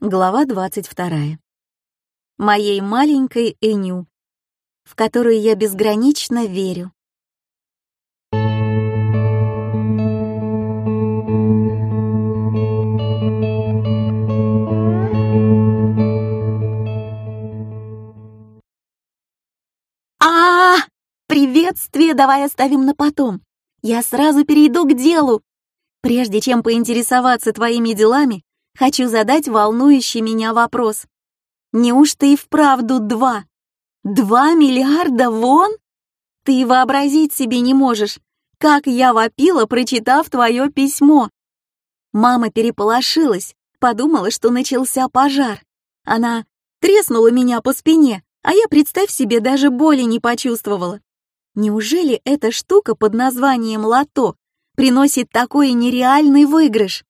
Глава 22. Моей маленькой Эню, в которую я безгранично верю. а Приветствие давай оставим на потом. Я сразу перейду к делу. Прежде чем поинтересоваться твоими делами, хочу задать волнующий меня вопрос. Неужто и вправду два? Два миллиарда вон? Ты вообразить себе не можешь, как я вопила, прочитав твое письмо. Мама переполошилась, подумала, что начался пожар. Она треснула меня по спине, а я, представь себе, даже боли не почувствовала. Неужели эта штука под названием лото приносит такой нереальный выигрыш?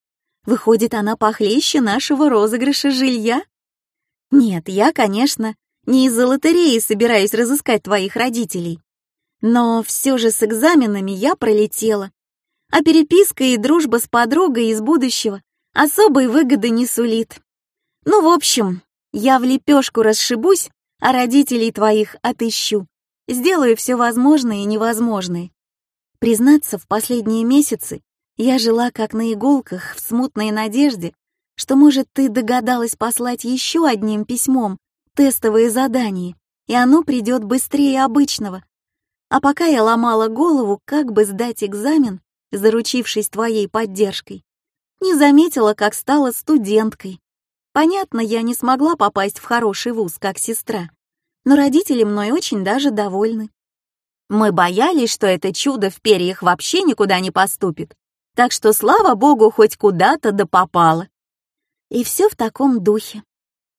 Выходит, она похлеще нашего розыгрыша жилья? Нет, я, конечно, не из-за лотереи собираюсь разыскать твоих родителей. Но все же с экзаменами я пролетела. А переписка и дружба с подругой из будущего особой выгоды не сулит. Ну, в общем, я в лепешку расшибусь, а родителей твоих отыщу. Сделаю все возможное и невозможное. Признаться, в последние месяцы я жила как на иголках в смутной надежде, что, может, ты догадалась послать еще одним письмом тестовые задания, и оно придет быстрее обычного. А пока я ломала голову, как бы сдать экзамен, заручившись твоей поддержкой, не заметила, как стала студенткой. Понятно, я не смогла попасть в хороший вуз, как сестра, но родители мной очень даже довольны. Мы боялись, что это чудо в перьях вообще никуда не поступит, так что, слава богу, хоть куда-то да попало. И все в таком духе.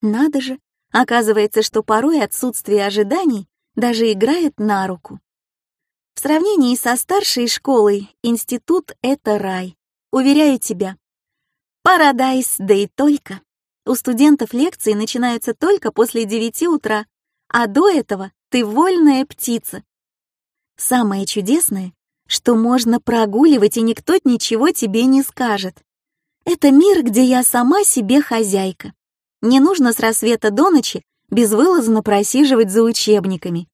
Надо же, оказывается, что порой отсутствие ожиданий даже играет на руку. В сравнении со старшей школой институт — это рай. Уверяю тебя. Парадайз, да и только. У студентов лекции начинаются только после девяти утра, а до этого ты вольная птица. Самое чудесное, что можно прогуливать, и никто ничего тебе не скажет. Это мир, где я сама себе хозяйка. Не нужно с рассвета до ночи безвылазно просиживать за учебниками.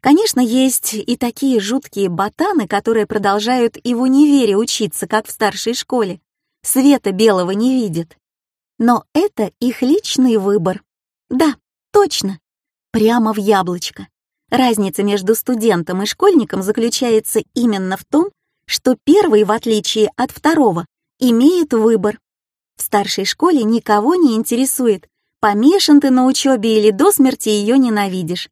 Конечно, есть и такие жуткие ботаны, которые продолжают и в универе учиться, как в старшей школе. Света белого не видят. Но это их личный выбор. Да, точно. Прямо в яблочко. Разница между студентом и школьником заключается именно в том, что первый, в отличие от второго, имеет выбор. В старшей школе никого не интересует, помешан ты на учебе или до смерти ее ненавидишь.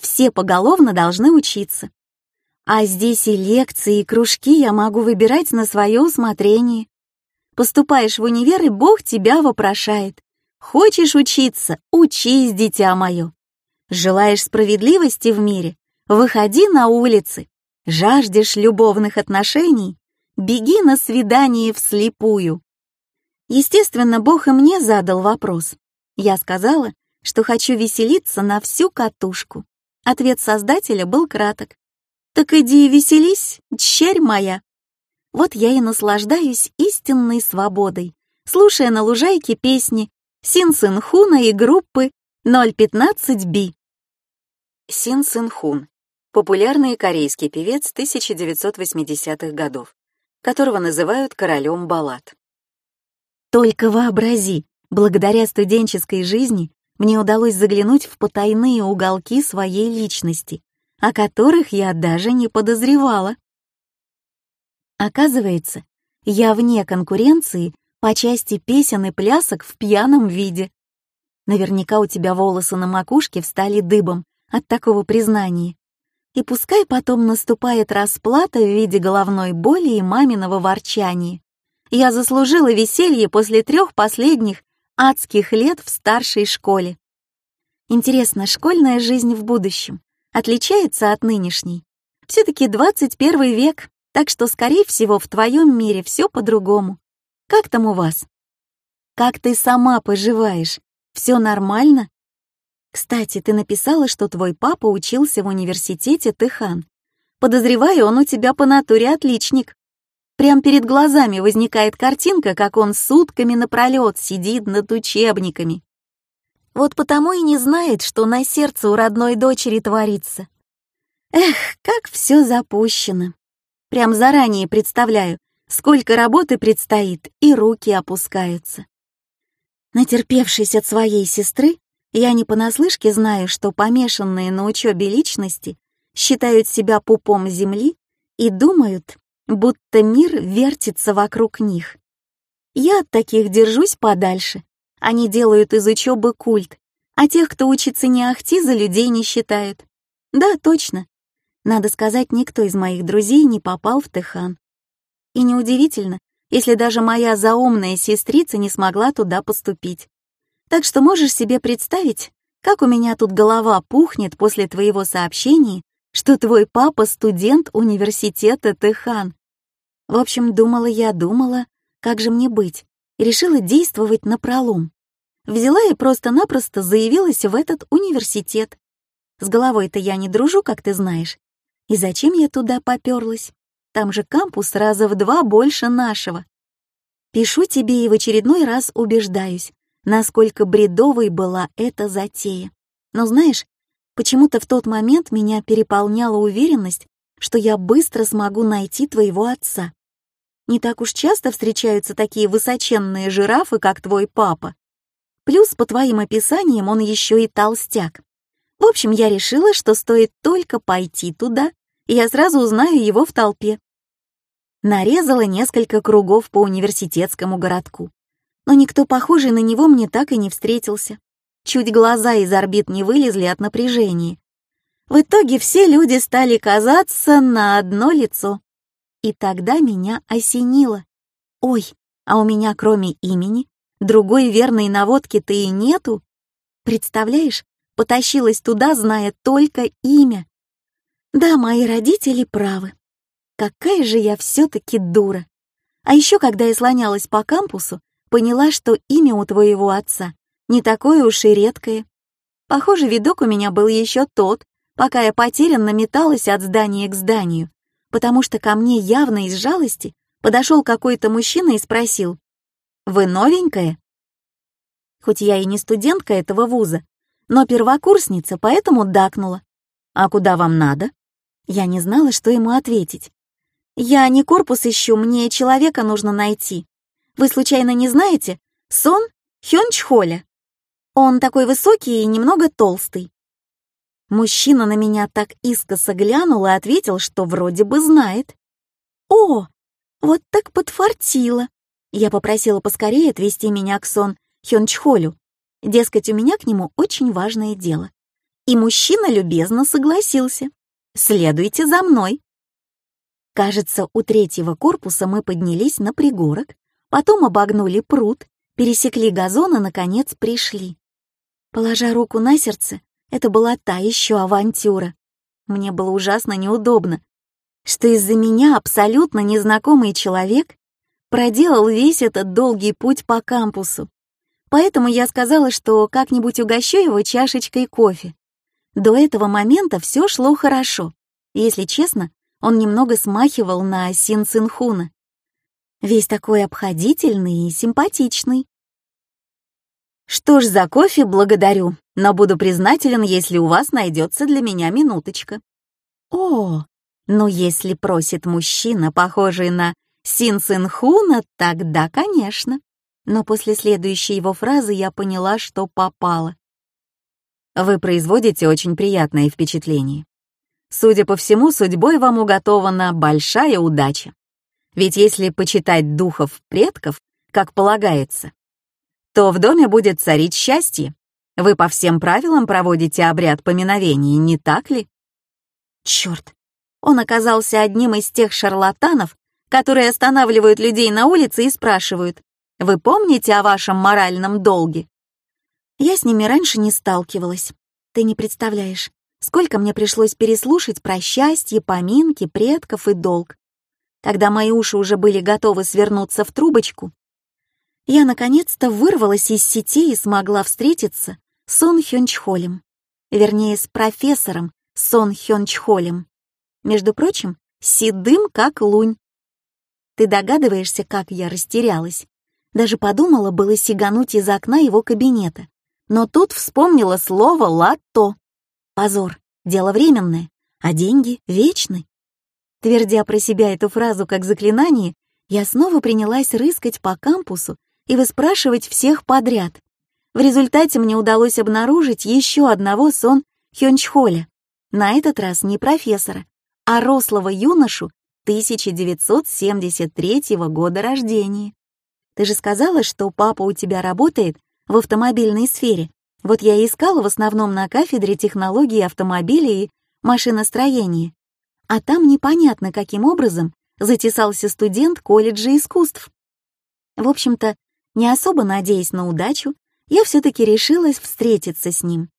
Все поголовно должны учиться. А здесь и лекции, и кружки я могу выбирать на свое усмотрение. Поступаешь в универ, и Бог тебя вопрошает. Хочешь учиться? Учись, дитя мое. Желаешь справедливости в мире? Выходи на улицы. Жаждешь любовных отношений? Беги на свидание вслепую. Естественно, Бог и мне задал вопрос. Я сказала, что хочу веселиться на всю катушку. Ответ Создателя был краток. «Так иди и веселись, черь моя!» Вот я и наслаждаюсь истинной свободой, слушая на лужайке песни Син Сын Хуна и группы 015B. Син Сын Хун — популярный корейский певец 1980-х годов, которого называют королем баллад. Только вообрази, благодаря студенческой жизни мне удалось заглянуть в потайные уголки своей личности, о которых я даже не подозревала. Оказывается, я вне конкуренции по части песен и плясок в пьяном виде. Наверняка у тебя волосы на макушке встали дыбом, от такого признания. И пускай потом наступает расплата в виде головной боли и маминого ворчания. Я заслужила веселье после трех последних адских лет в старшей школе. Интересно, школьная жизнь в будущем отличается от нынешней? Все-таки 21 век, так что, скорее всего, в твоем мире все по-другому. Как там у вас? Как ты сама поживаешь? Все нормально? Кстати, ты написала, что твой папа учился в университете Тэхан. Подозреваю, он у тебя по натуре отличник. Прям перед глазами возникает картинка, как он сутками напролет сидит над учебниками. Вот потому и не знает, что на сердце у родной дочери творится. Эх, как все запущено. Прям заранее представляю, сколько работы предстоит, и руки опускаются. Натерпевшись от своей сестры, я не понаслышке знаю, что помешанные на учебе личности считают себя пупом земли и думают, будто мир вертится вокруг них. Я от таких держусь подальше. Они делают из учебы культ, а тех, кто учится не ахти, за людей не считают. Да, точно. Надо сказать, никто из моих друзей не попал в Техан. И неудивительно, если даже моя заумная сестрица не смогла туда поступить. Так что можешь себе представить, как у меня тут голова пухнет после твоего сообщения, что твой папа студент университета Техан. В общем, думала я, думала, как же мне быть, и решила действовать напролом. Взяла и просто-напросто заявилась в этот университет. С головой-то я не дружу, как ты знаешь. И зачем я туда попёрлась? Там же кампус раза в два больше нашего. Пишу тебе и в очередной раз убеждаюсь, насколько бредовой была эта затея. Но знаешь, почему-то в тот момент меня переполняла уверенность, что я быстро смогу найти твоего отца. Не так уж часто встречаются такие высоченные жирафы, как твой папа. Плюс, по твоим описаниям, он еще и толстяк. В общем, я решила, что стоит только пойти туда, и я сразу узнаю его в толпе. Нарезала несколько кругов по университетскому городку. Но никто похожий на него мне так и не встретился. Чуть глаза из орбит не вылезли от напряжения. В итоге все люди стали казаться на одно лицо. И тогда меня осенило. Ой, а у меня кроме имени другой верной наводки-то и нету. Представляешь, потащилась туда, зная только имя. Да, мои родители правы. Какая же я все-таки дура. А еще, когда я слонялась по кампусу, поняла, что имя у твоего отца не такое уж и редкое. Похоже, видок у меня был еще тот, пока я потерянно металась от здания к зданию, потому что ко мне явно из жалости подошел какой-то мужчина и спросил, «Вы новенькая?» Хоть я и не студентка этого вуза, но первокурсница, поэтому дакнула. «А куда вам надо?» Я не знала, что ему ответить. «Я не корпус ищу, мне человека нужно найти. Вы случайно не знаете? Сон Хёнчхоля. Он такой высокий и немного толстый. Мужчина на меня так искоса глянул и ответил, что вроде бы знает. «О, вот так подфартило!» Я попросила поскорее отвезти меня к Сон Хёнчхолю. Дескать, у меня к нему очень важное дело. И мужчина любезно согласился. «Следуйте за мной!» Кажется, у третьего корпуса мы поднялись на пригорок, потом обогнули пруд, пересекли газон и, наконец, пришли. Положа руку на сердце, это была та еще авантюра. Мне было ужасно неудобно, что из-за меня абсолютно незнакомый человек проделал весь этот долгий путь по кампусу. Поэтому я сказала, что как-нибудь угощу его чашечкой кофе. До этого момента все шло хорошо. Если честно, он немного смахивал на Син Цинхуна. Весь такой обходительный и симпатичный. Что ж, за кофе благодарю, но буду признателен, если у вас найдется для меня минуточка. О, ну если просит мужчина, похожий на Син Цин Хуна, тогда, конечно. Но после следующей его фразы я поняла, что попала. Вы производите очень приятное впечатление. Судя по всему, судьбой вам уготована большая удача. Ведь если почитать духов предков, как полагается, то в доме будет царить счастье. Вы по всем правилам проводите обряд поминовения, не так ли? Черт, он оказался одним из тех шарлатанов, которые останавливают людей на улице и спрашивают, «Вы помните о вашем моральном долге?» Я с ними раньше не сталкивалась. Ты не представляешь, сколько мне пришлось переслушать про счастье, поминки, предков и долг. Когда мои уши уже были готовы свернуться в трубочку, я наконец-то вырвалась из сети и смогла встретиться с Сон Хёнчхолем. Вернее, с профессором Сон Хёнчхолем. Между прочим, седым как лунь. Ты догадываешься, как я растерялась? Даже подумала было сигануть из окна его кабинета. Но тут вспомнила слово «латто». Позор, дело временное, а деньги вечны. Твердя про себя эту фразу как заклинание, я снова принялась рыскать по кампусу и выспрашивать всех подряд. В результате мне удалось обнаружить еще одного сон Хёнчхоля. На этот раз не профессора, а рослого юношу 1973 года рождения. Ты же сказала, что папа у тебя работает в автомобильной сфере. Вот я и искала в основном на кафедре технологии автомобилей и машиностроения. А там непонятно, каким образом затесался студент колледжа искусств. В общем-то, не особо надеясь на удачу, я все-таки решилась встретиться с ним.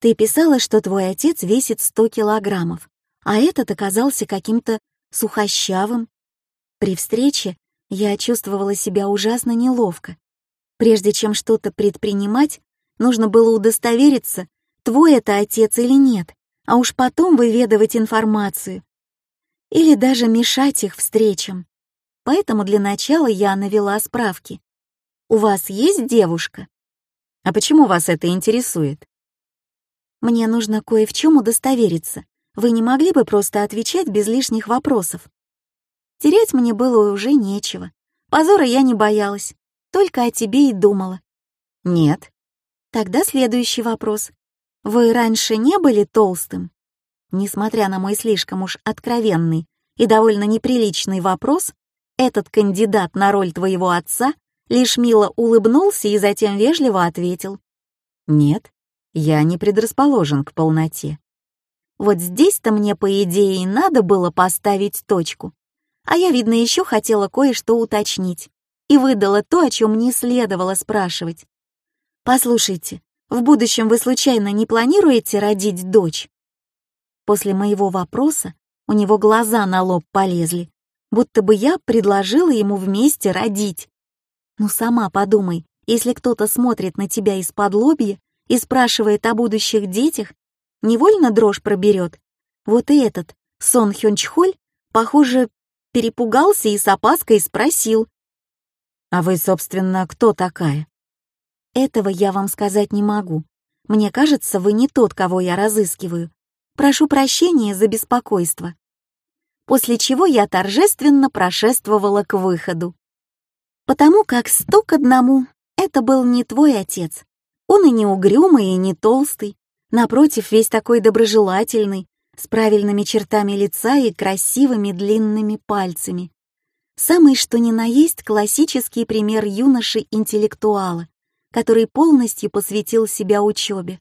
Ты писала, что твой отец весит 100 килограммов, а этот оказался каким-то сухощавым. При встрече я чувствовала себя ужасно неловко. Прежде чем что-то предпринимать, нужно было удостовериться, твой это отец или нет, а уж потом выведывать информацию. Или даже мешать их встречам. Поэтому для начала я навела справки. «У вас есть девушка?» «А почему вас это интересует?» «Мне нужно кое в чем удостовериться. Вы не могли бы просто отвечать без лишних вопросов?» Терять мне было уже нечего. Позора я не боялась, только о тебе и думала. Нет. Тогда следующий вопрос. Вы раньше не были толстым? Несмотря на мой слишком уж откровенный и довольно неприличный вопрос, этот кандидат на роль твоего отца лишь мило улыбнулся и затем вежливо ответил. «Нет, я не предрасположен к полноте». Вот здесь-то мне, по идее, и надо было поставить точку. А я, видно, еще хотела кое-что уточнить и выдала то, о чем не следовало спрашивать. «Послушайте, в будущем вы случайно не планируете родить дочь?» После моего вопроса у него глаза на лоб полезли, будто бы я предложила ему вместе родить. Ну сама подумай, если кто-то смотрит на тебя из-под лобья и спрашивает о будущих детях, невольно дрожь проберет. Вот и этот, Сон Хёнчхоль, похоже, перепугался и с опаской спросил. «А вы, собственно, кто такая?» «Этого я вам сказать не могу. Мне кажется, вы не тот, кого я разыскиваю. Прошу прощения за беспокойство». После чего я торжественно прошествовала к выходу. Потому как сто к одному это был не твой отец. Он и не угрюмый, и не толстый. Напротив, весь такой доброжелательный, с правильными чертами лица и красивыми длинными пальцами. Самый что ни на есть классический пример юноши-интеллектуала, который полностью посвятил себя учебе.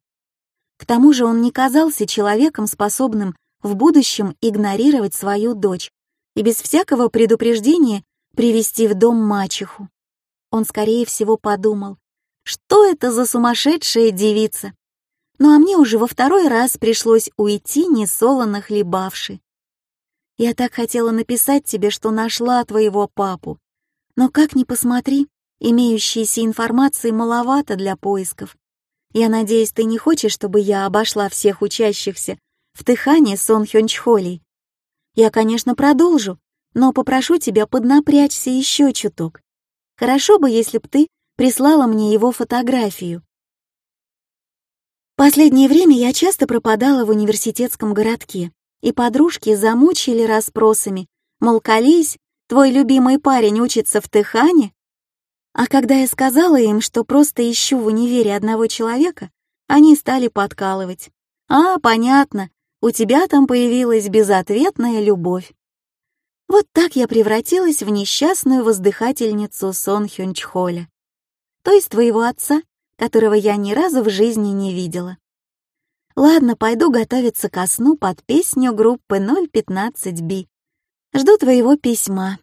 К тому же он не казался человеком, способным в будущем игнорировать свою дочь и без всякого предупреждения привести в дом мачеху. Он, скорее всего, подумал, что это за сумасшедшая девица, ну а мне уже во второй раз пришлось уйти, несолоно хлебавши. Я так хотела написать тебе, что нашла твоего папу, но как ни посмотри, имеющейся информации маловато для поисков. Я надеюсь, ты не хочешь, чтобы я обошла всех учащихся в Тыхане Сон Хёнчхолей. Я, конечно, продолжу, но попрошу тебя поднапрячься еще чуток. Хорошо бы, если б ты прислала мне его фотографию. Последнее время я часто пропадала в университетском городке, и подружки замучили расспросами, мол, колись, твой любимый парень учится в Техане. А когда я сказала им, что просто ищу в универе одного человека, они стали подкалывать. «А, понятно, у тебя там появилась безответная любовь». Вот так я превратилась в несчастную воздыхательницу Сон Хюнчхоля, то есть твоего отца, которого я ни разу в жизни не видела. Ладно, пойду готовиться ко сну под песню группы 015B. Жду твоего письма.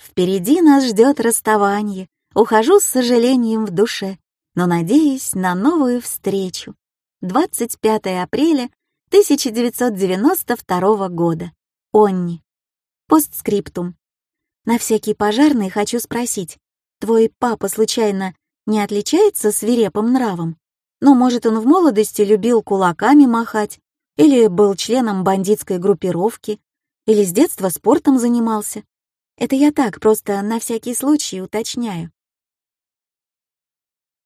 Впереди нас ждет расставание. Ухожу с сожалением в душе, но надеюсь на новую встречу. 25 апреля 1992 года. Онни. Постскриптум. На всякий пожарный хочу спросить, твой папа случайно не отличается свирепым нравом. Но, может, он в молодости любил кулаками махать, или был членом бандитской группировки, или с детства спортом занимался. Это я так, просто на всякий случай уточняю.